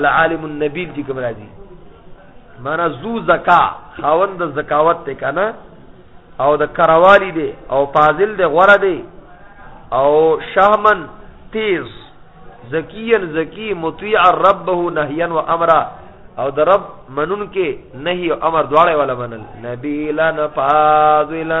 العالم النبیل کی کوم راځي معنا زو زکا خاوند د زکاوت ته کنه او د کروالی دی او فاضل دی غره دی او شهمن تیز زکیا زکی مطیع ربه نهیا و امرا او د رب منون کې نهي او امر دواړه ولا منل نبیلا فاضلا